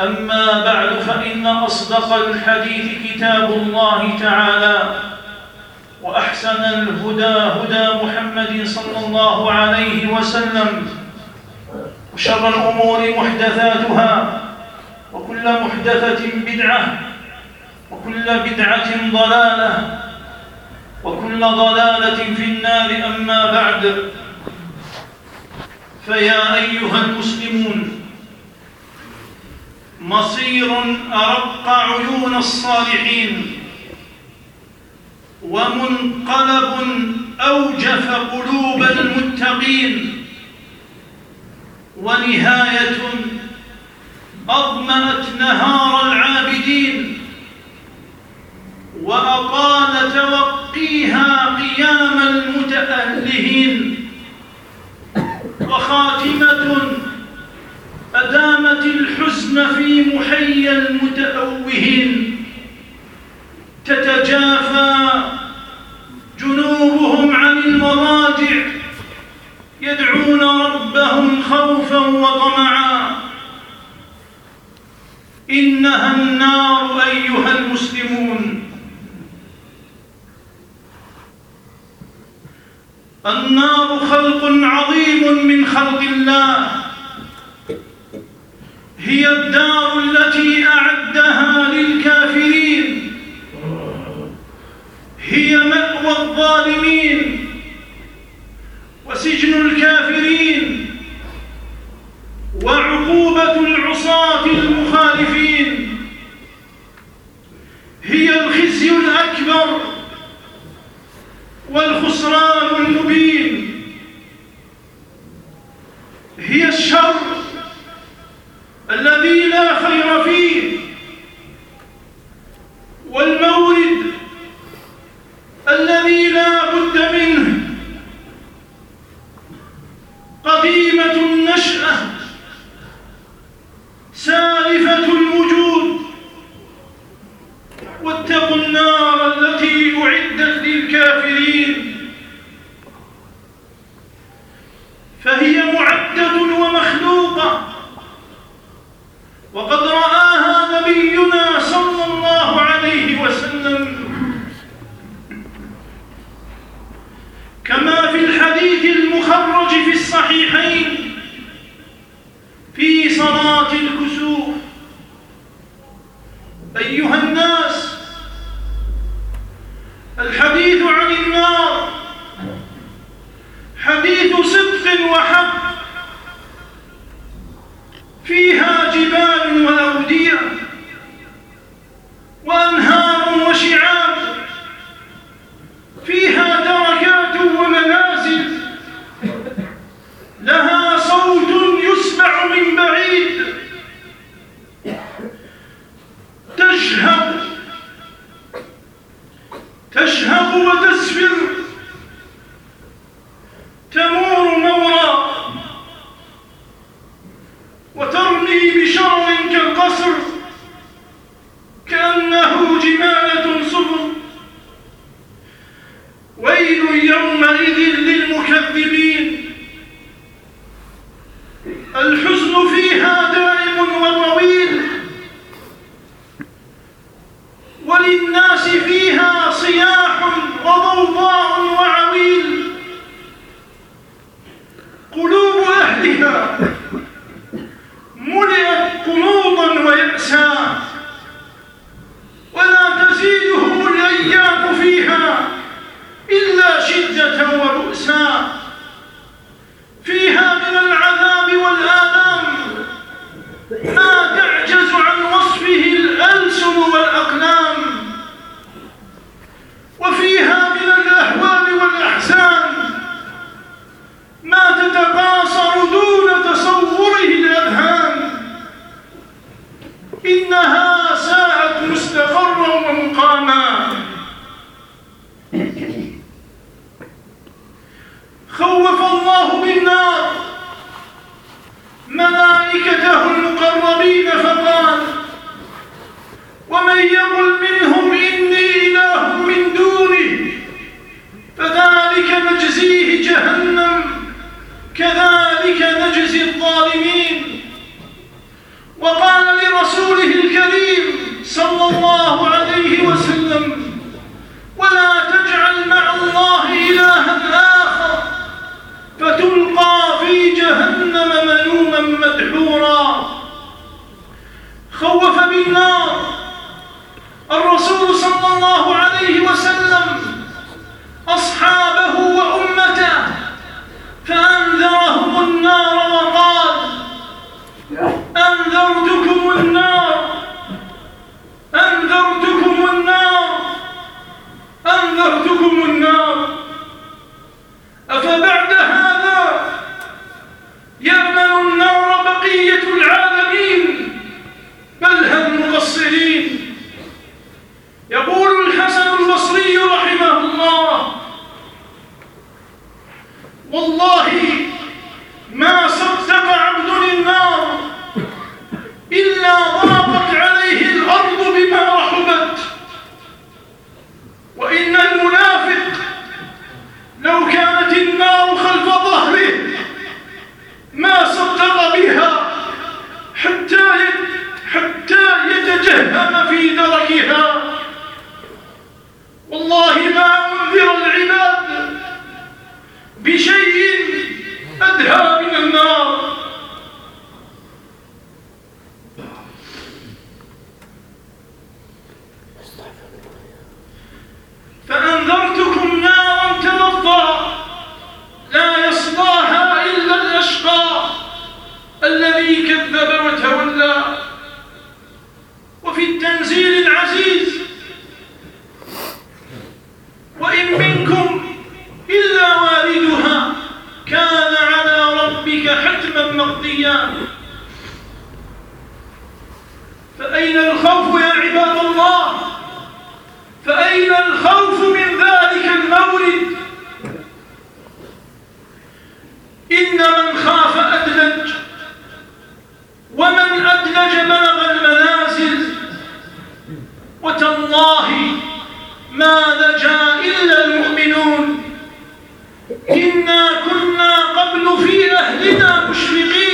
أما بعد فإن أصدق الحديث كتاب الله تعالى وأحسن الهدى هدى محمد صلى الله عليه وسلم وشر الأمور محدثاتها وكل محدثة بدعة وكل بدعة ضلالة وكل ضلالة في النار أما بعد فيا أيها المسلمون مصير أرق عيون الصالحين ومنقلب أوجف قلوب المتقين ونهاية أضمنت نهار العابدين وأطال توقيها قيام المتألهين وخاتمة أدامت الحزن في محيا المتأوهين. تتجافى جنوبهم عن المضاجع. يدعون ربهم خوفا وطمعا. إنها النار أيها المسلمون. النار خلق عظيم من خلق الله. هي الدار التي أعدها للكافرين. هي مأوى الظالمين وسجن الكافرين وعقوبة العصاة المخالفين. هي الخزي الأكبر فيها يلقى في جهنم ملوما مدحورا. خوف بالنار. الرسول صلى الله عليه وسلم أصحابه وأمته فأنذرهم النار وقال أنذرتكم النار. أنذرتكم النار. أنذرتكم النار. أفبعد يقول الحسن البصري رحمه الله والله ما صدق عبد النار إلا ضاقت عليه الأرض بما رحبت وإن المنافق لو كانت النار خلف ظهره ما صدق بها حتى حتى يتجهم إنا كنا قبل في أهلنا مشفقين.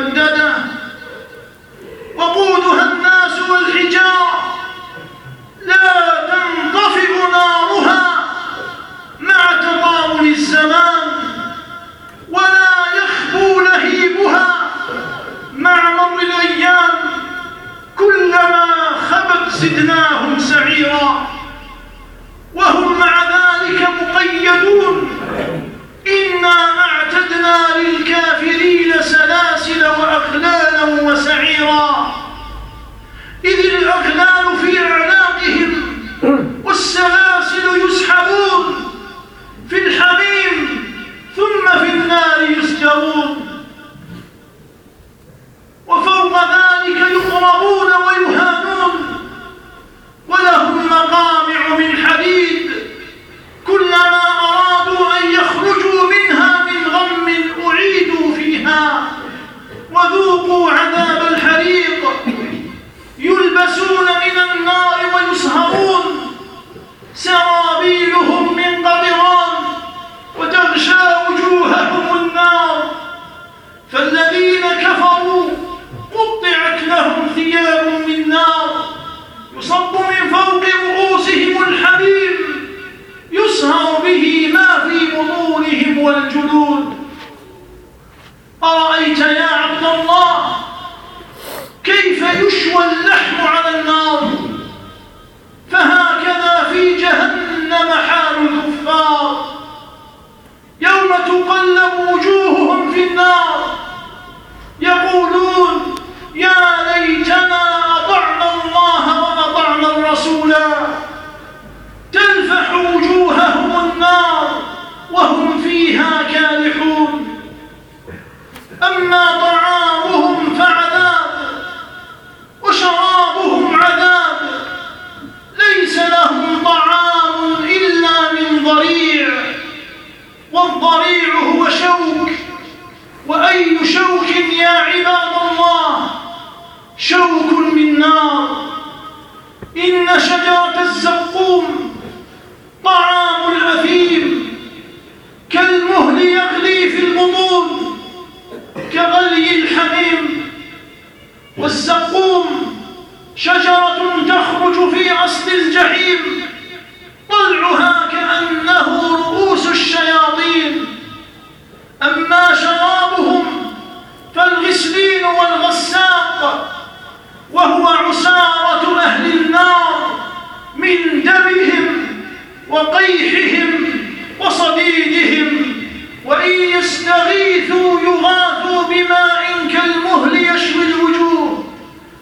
ممددة. وقودها الناس والحجارة. لا تنطفئ نارها مع تطاول الزمان ولا يخبو لهيبها مع مر الأيام. كلما خبت زدناهم سعيرا. وهم مع ذلك مقيدون. إنا أعتدنا للكافرين سلاسل وأغلالا وسعيرا. إذ الأغلال في أعناقهم والسلاسل يسحبون في الحميم ثم في النار يسجرون. وفوق ذلك يقربون ويهانون. ولهم مقامع من حديد. كلما وذوقوا عذاب الحريق. يلبسون من وضريعه وشوك وأي شوك يا عباد الله؟ شوك من نار. إن شجرة الزقوم طعام الأثيم كالمهل يغلي في البطون كغلي الحميم. والزقوم شجرة تخرج في أصل الجحيم. طلعها كأنه رؤوس الشياطين. أما شرابهم فالغسلين والغساق وهو عسارة أهل النار من دمهم وقيحهم وصديدهم. وإن يستغيثوا يغاثوا بماء كالمهل يشوي الوجوه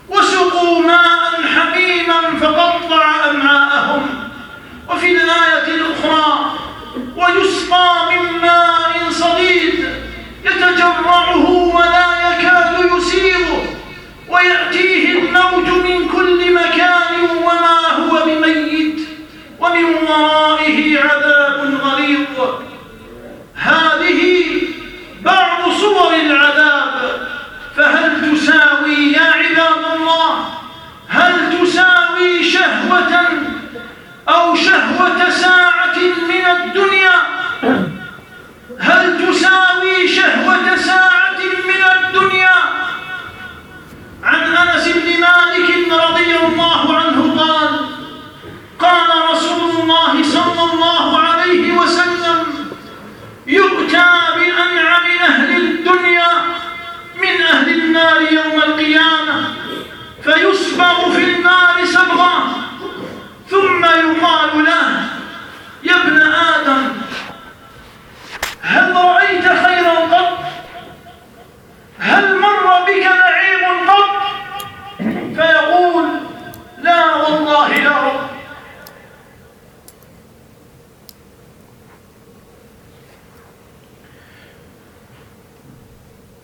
وسقوا ماء حميما فقطع أمعاءهم. وفي الآية الأخرى ويسقى من ماء صديد يتجرعه ولا يكاد يسيغه ويأتي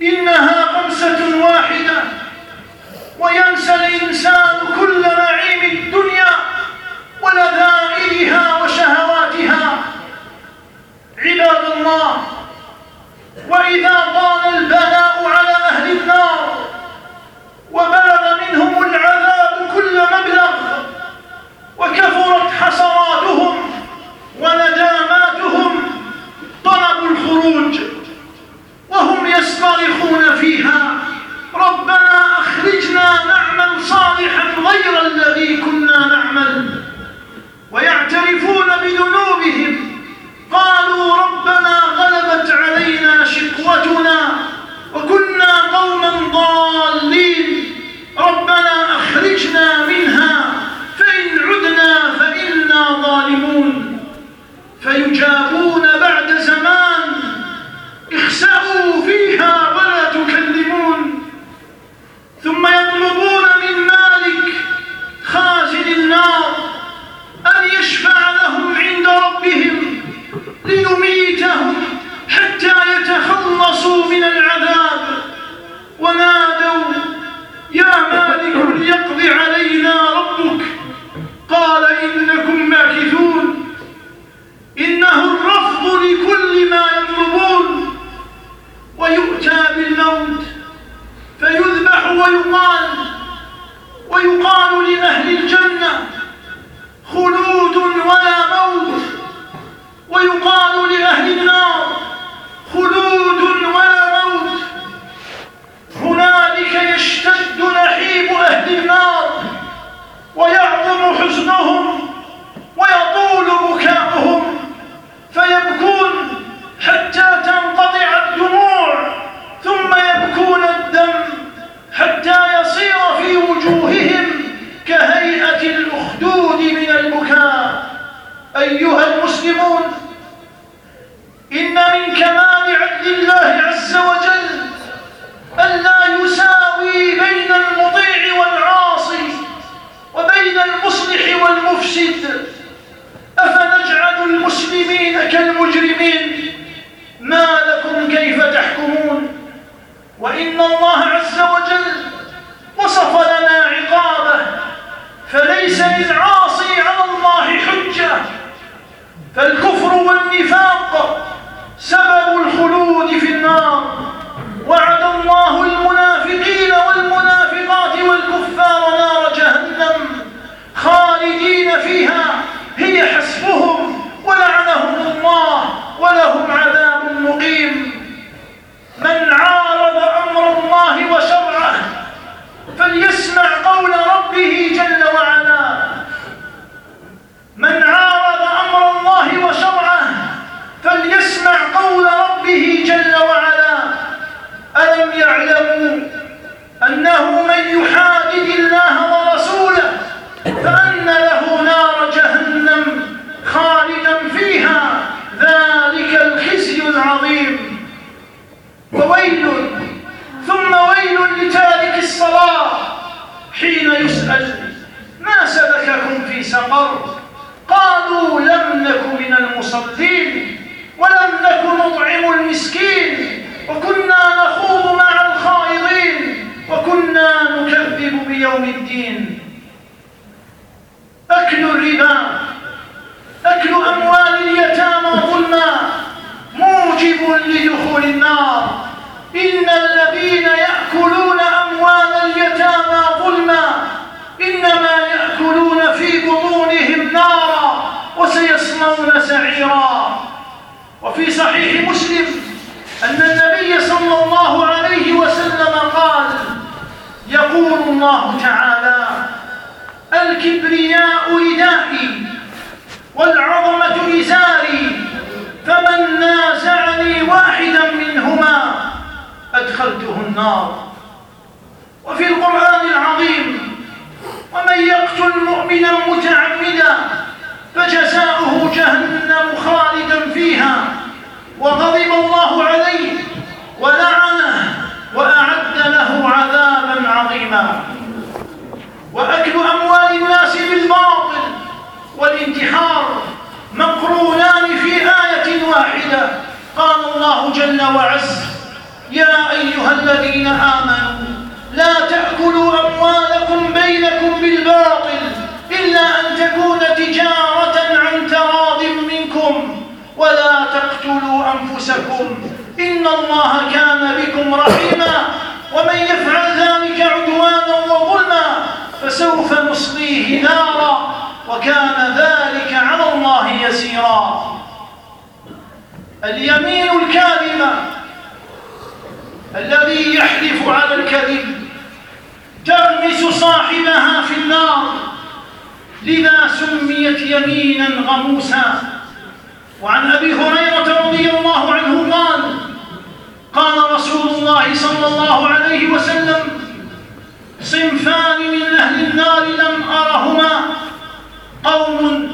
İnne المسلمون. إن من كمال عدل الله عز وجل ألا يساوي بين المطيع والعاصي وبين المصلح والمفسد. أفنجعل المسلمين كالمجرمين؟ ما لكم كيف تحكمون؟ وإن الله عز وجل وصف لنا عقابه فليس للعاصي فالكفر والنفاق سبب الخلود في النار. وعد الله المنافقين والمنافقات والكفار نار جهنم خالدين فيها. هي حسبهم ولعنهم الله ولهم عذاب مقيم. من عارض أمر الله وشرعه فليسمع قول ربه جل وعلا. من عارض وشرعه فليسمع قول ربه جل وعلا. ألم يعلموا أنه من يحادد الله ورسوله فأن له نار جهنم خالدا فيها؟ ذلك الخزي العظيم. فويل ثم ويل لتارك الصلاة حين يسأل ما سلككم في سقر؟ الخير الدين ولم نك نطعم المسكين وكنا نخوض مع الخائضين وكنا نكذب بيوم الدين. أكل الربا أكل أموال اليتامى ظلما موجب لدخول النار. إن الذين يأكلون أموال اليتامى ظلما إنما يأكلون في بطونهم نارا وسيصلون سعيرا. وفي صحيح مسلم أن النبي صلى الله عليه وسلم قال يقول الله تعالى الكبرياء ردائي والعظمة إزاري فمن نازعني واحدا منهما أدخلته النار. وفي القرآن العظيم ومن يقتل مؤمنا متعمدا فجزاؤه جهنم خالدا فيها وغضب الله عليه ولعنه وأعد له عذابا عظيما. وأكل أموال الناس بالباطل والانتحار مقرونان في آية واحدة. قال الله جل وعز يا أيها الذين آمنوا لا تأكلوا أموالكم بينكم بالباطل إلا أن تكون تجارة ولا تقتلوا أنفسكم. إن الله كان بكم رحيما. ومن يفعل ذلك عدوانا وظلما فسوف نصليه نارا. وكان ذلك على الله يسيرا. اليمين الكاذبة الذي يحلف على الكذب تغمس صاحبها في النار. لذا سميت يمينا غموسا. وعن أبي هريرة رضي الله عنه قال قال رسول الله صلى الله عليه وسلم صنفان من أهل النار لم أرهما قوم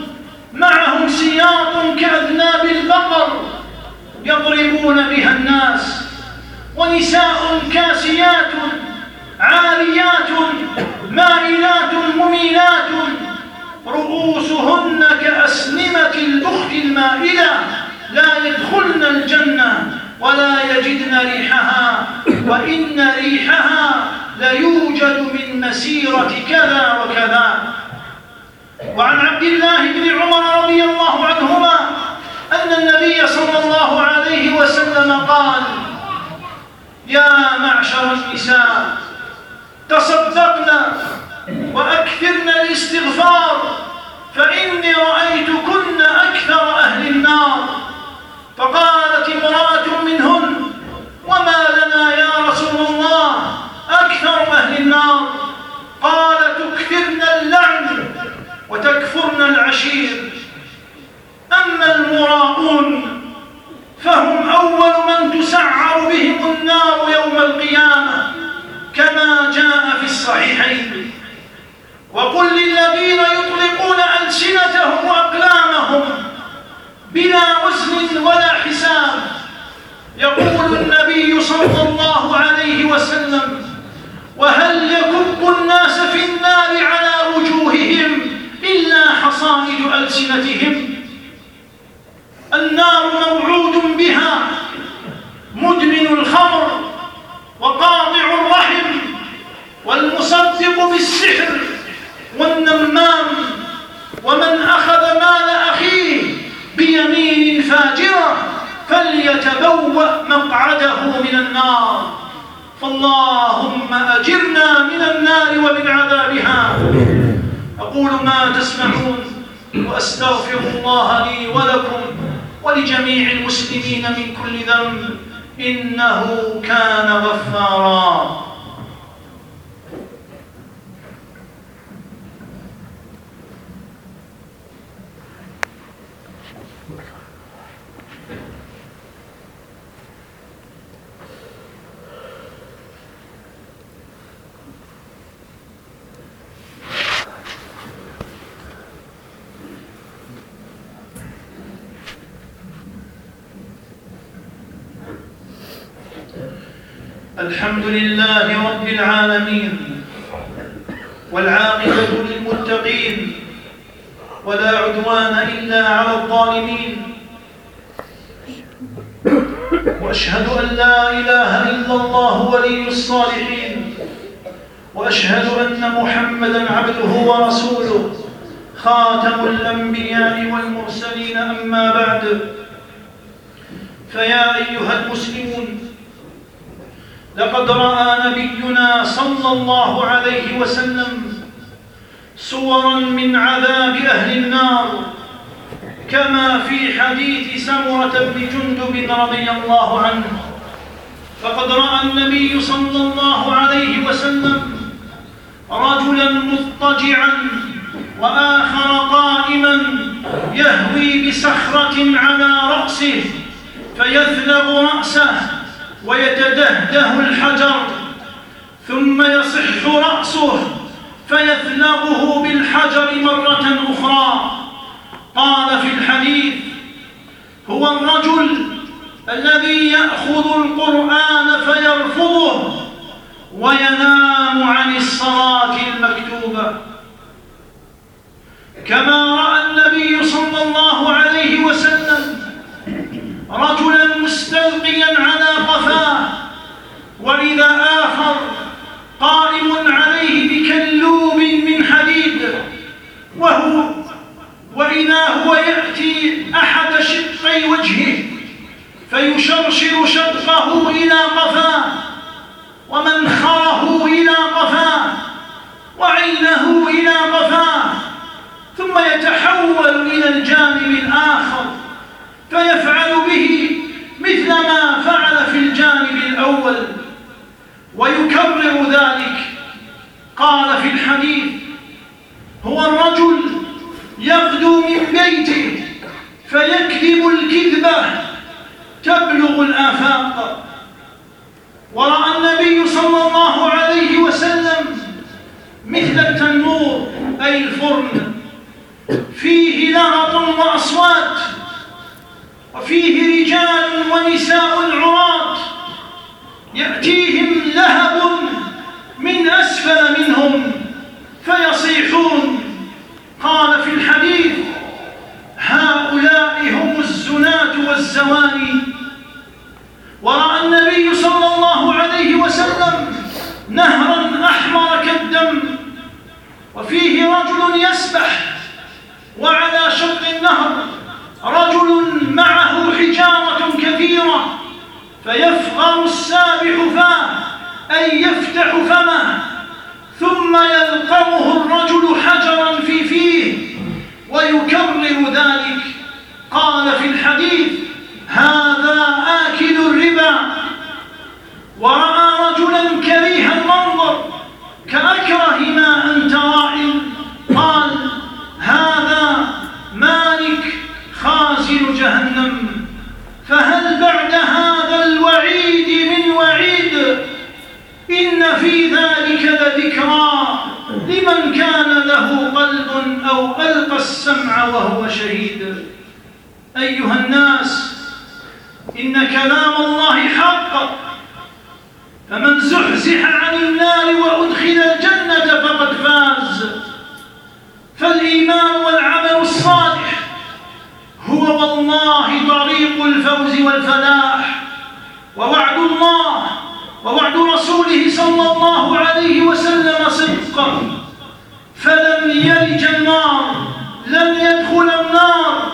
معهم سياط كأذناب البقر يضربون بها الناس ونساء كاسيات عاريات مائلات مميلات رؤوسهن كأسنمة البخت المائلة لا يدخلن الجنة ولا يجدن ريحها وإن ريحها ليوجد من مسيرة كذا وكذا. وعن عبد الله بن عمر رضي الله عنهما أن النبي صلى الله عليه وسلم قال يا معشر النساء تصدقنا وأكثرنا الاستغفار فإني رأيتكن أكثر أهل النار فقالت امرأة منهن وما لنا يا رسول الله أكثر أهل النار قال تكثرن اللعن العشير أما المراؤون فهم أول من تسعر بهم النار يوم القيامة كما جاء في الصحيحين. وقل للذين يطلقون ألسنتهم وأقلامهم بلا وزن ولا حساب يقول النبي صلى الله عليه وسلم وهل يكب الناس في النار على ألسنتهم النار موعود بها مدمن الخمر وقاطع الرحم والمصدق بالسحر والنمام ومن أخذ مال أخيه بيمين فاجرة فليتبوأ مقعده من النار. فاللهم أجرنا من النار ومن عذابها. أقول ما تسمعون. وأستغفر الله لي ولكم ولجميع المسلمين من كل ذنب إنه كان غفارا الحمد لله رب العالمين والعاقبة للمتقين ولا عدوان إلا على الظالمين وأشهد أن لا إله إلا الله ولي الصالحين وأشهد أن محمدا عبده ورسوله خاتم الأنبياء والمرسلين أما بعد فيا أيها المسلمون لقد رأى نبينا صلى الله عليه وسلم صورا من عذاب أهل النار كما في حديث سمرة بن جندب رضي الله عنه. فقد رأى النبي صلى الله عليه وسلم رجلا مضطجعا وآخر قائما يهوي بصخرة على رأسه فيثلغ رأسه. ويتدهده الحجر ثم يصح رأسه فيثلغه بالحجر مرة أخرى. قال في الحديث هو الرجل الذي يأخذ القرآن فيرفضه وينام عن الصلاة المكتوبة. كما رأى النبي صلى الله عليه وهو شهيد أيها الناس إن كلام الله حق. فمن زحزح عن النار وأدخل الجنة فقد فاز. فالإيمان والعمل الصالح هو والله طريق الفوز والفلاح. ووعد الله ووعد رسوله صلى الله عليه وسلم صدقا. فلن يلج النار لن يدخل النار.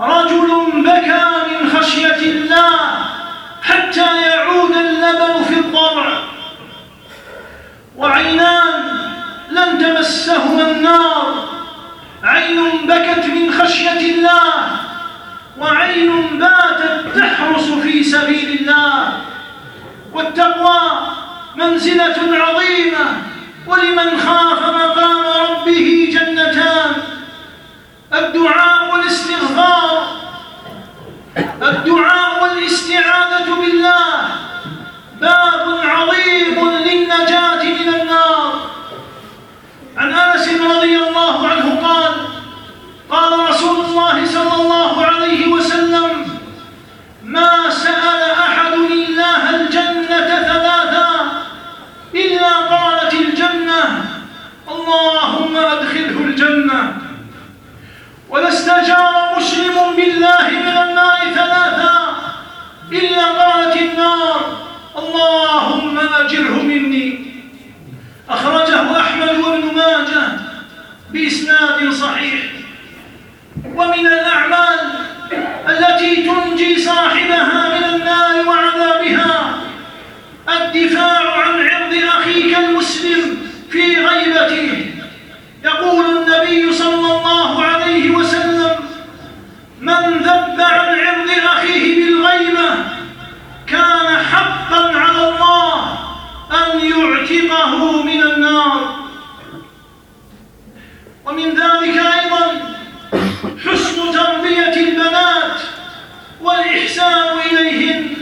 رجل بكى من خشية الله حتى يعود اللبن في الضرع وعينان لن تمسهما النار. عين بكت من خشية الله وعين باتت تحرس في سبيل الله. والتقوى منزلة عظيمة ولمن خاف مقام ربه الدعاء والاستغفار الدعاء والاستعاذة بالله باب عظيم للنجاة من النار عن انس رضي الله عنه قال قال رسول الله صلى الله عليه وسلم ما سال احد الله الجنه ثلاثا الا قالت الجنه اللهم ادخله الجنه ولا استجار مسلم بالله من النار ثلاثا الا اللهم أجره مني. أخرجه أحمد وابن ماجه بإسناد صحيح. ومن الأعمال التي تنجي صاحبها من النار وعذابها الدفاع عن عرض أخيك المسلم في غيبته يقول النبي صلى الله عليه وسلم من ذب عن عرض أخيه بالغيبة كان حقا على الله أن يعتقه من النار ذلك أيضا حسن تربية البنات والإحسان إليهن.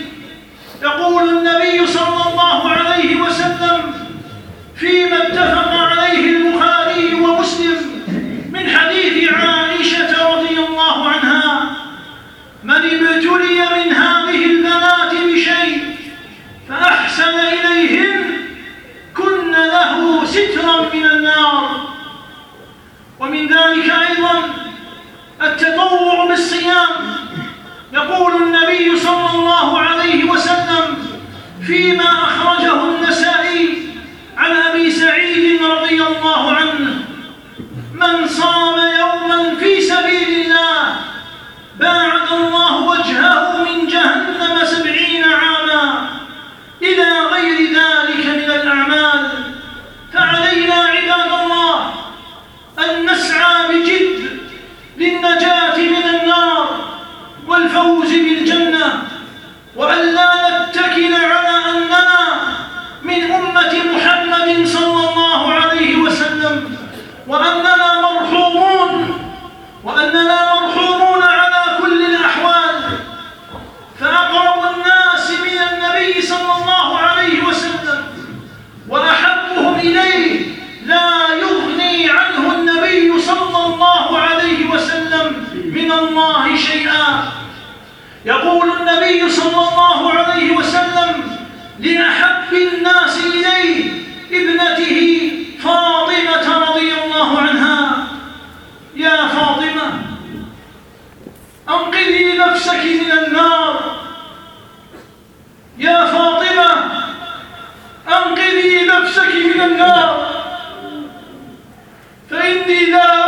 يقول النبي صلى الله عليه وسلم فيما اتفق عليه البخاري ومسلم من حديث عائشة رضي الله عنها من ابتلي من هذه البنات بشيء فأحسن إليهن كن له سترا من النار ومن ذلك أيضا بالصيام يقول النبي صلى الله عليه وسلم فيما أخرجه النسائي عن أبي سعيد رضي الله عنه من صام يوما في سبيل الله باعد الله وجهه من جهنم سبعين عاما إلى غير ذلك من الأعمال فعلينا عباد الله أن نسعى بجد للنجاة والفوز بالجنة وأن لا نتكل على أننا من أمة محمد صلى الله عليه وسلم وأننا مرحومون وأننا مرحومون على كل الأحوال. فأقرب الناس من النبي صلى الله عليه وسلم وأحبهم إليه لا يغني عنه النبي صلى الله عليه وسلم من الله. يقول النبي صلى الله عليه وسلم لأحب الناس إليه ابنته فاطمة رضي الله عنها. يا فاطمة أنقذي نفسك من النار. يا فاطمة أنقذي نفسك من النار. فإني لا